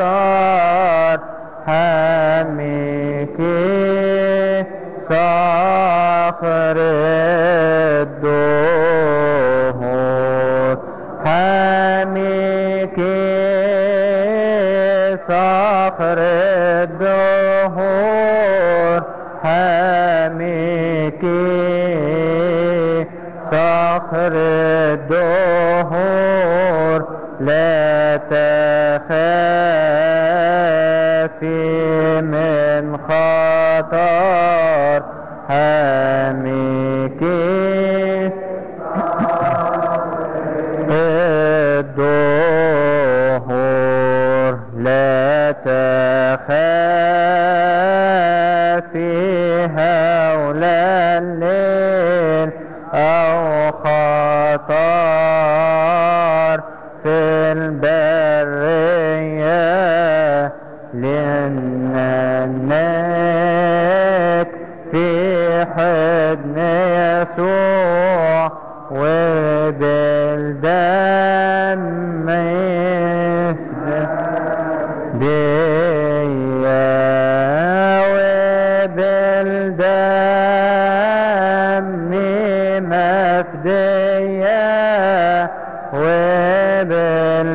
ساتھ ہمیں کے ساخر دو ہو۔ ہمیں کے ساخر دو ہو۔ ہمیں کے ساخر دو ہو۔ لا خیر۔ تخافي من خطر حميك مفدية وبالدم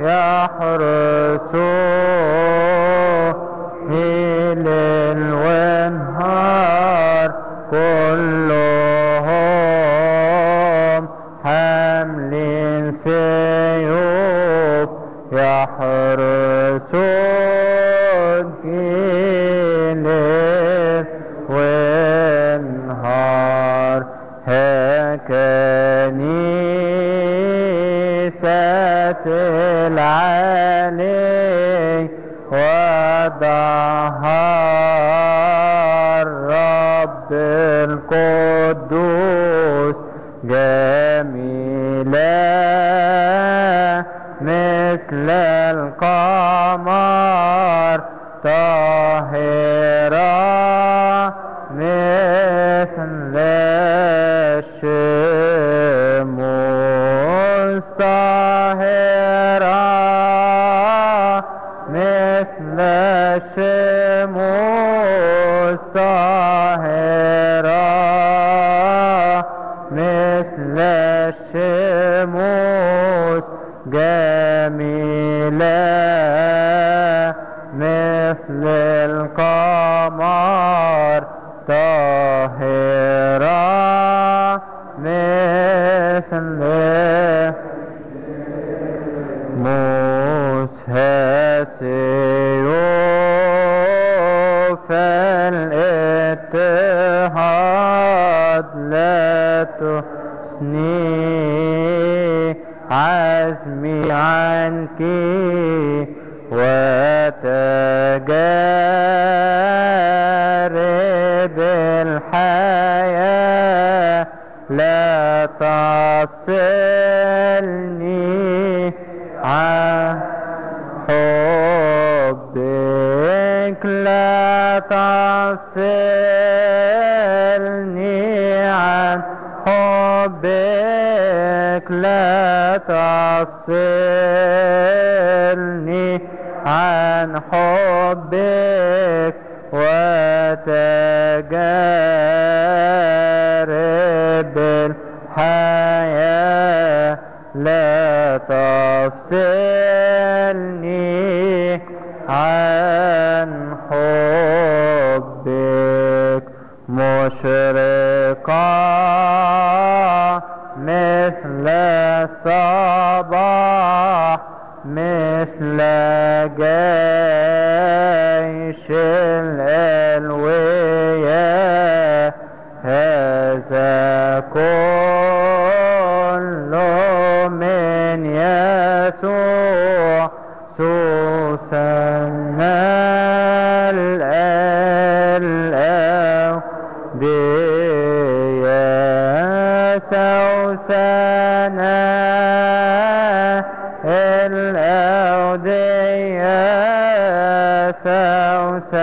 ونهار يحرسوني ليل ونهار كلهم حاملين سيوف يحرسوني ليل ونهار هكنيسة العالي وضعها الرب القدوس جميلة مثل القمر طاهرة الشموس طاهرة مثل الشموس جميلة مثل القمر طاهرة مثل موسى سيوف تثني عزمي عنك وتجارب الحياة لا تفصلني تفصلني عن حبك وتجارب الحياة. لا تفصلني عن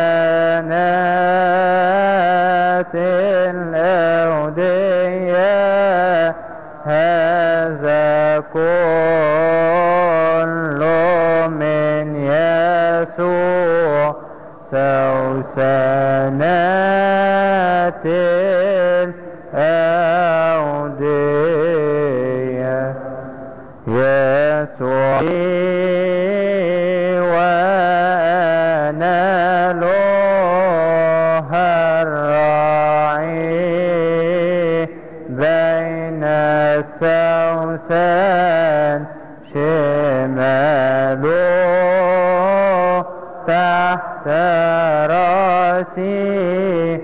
الحسنات الأودية هذا كل من يسوع. سوسنات الأودية. يسوع. راسي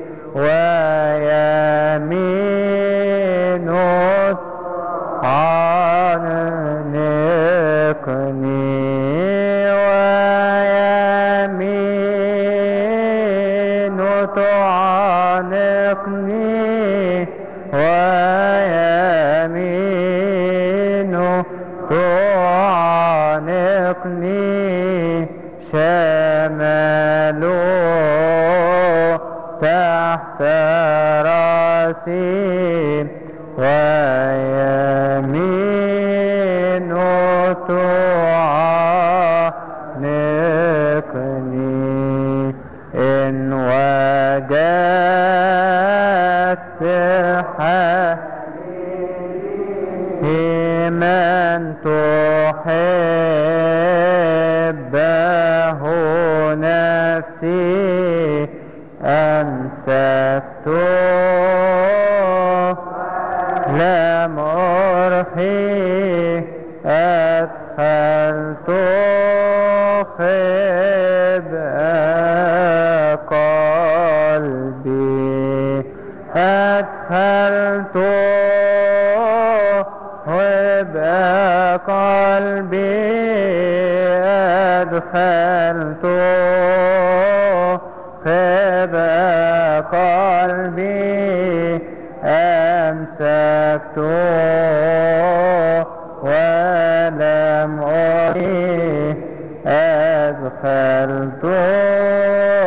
مرحي أدخلت خبأ قلبي أدخلت خبأ قلبي أدخلت خبأ قلبي. تحب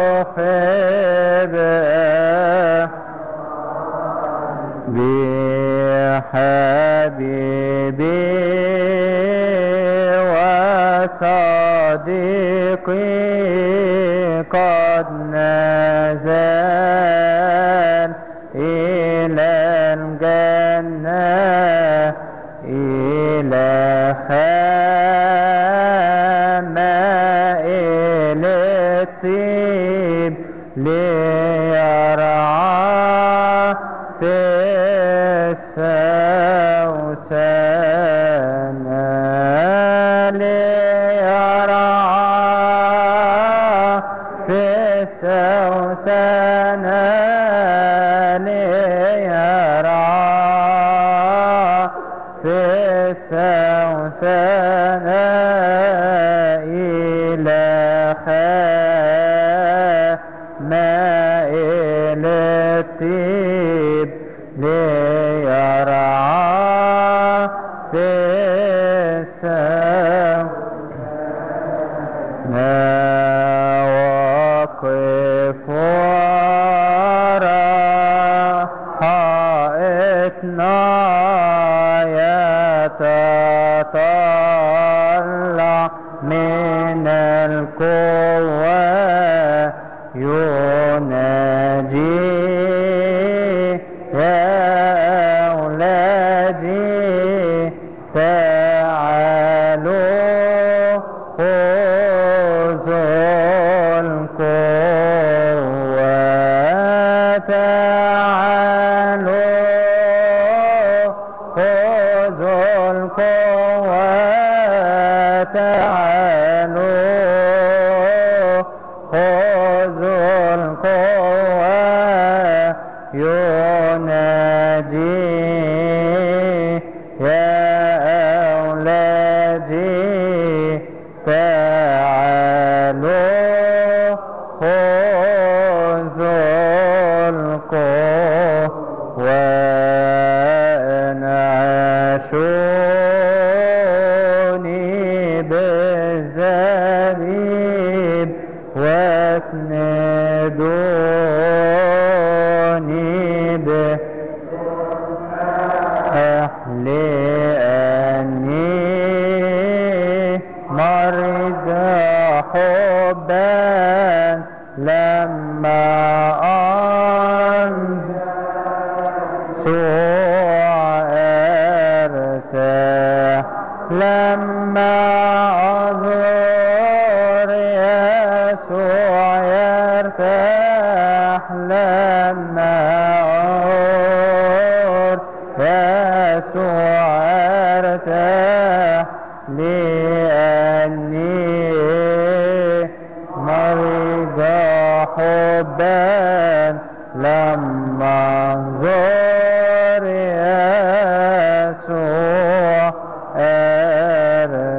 بحبيبي وصديقي قد نادى استرسانا إلى حماء الطيب ليرعى في السماء أولادي تعالوا خذوا القوة تعالوا خذوا القوة تعالوا مرض حبا لما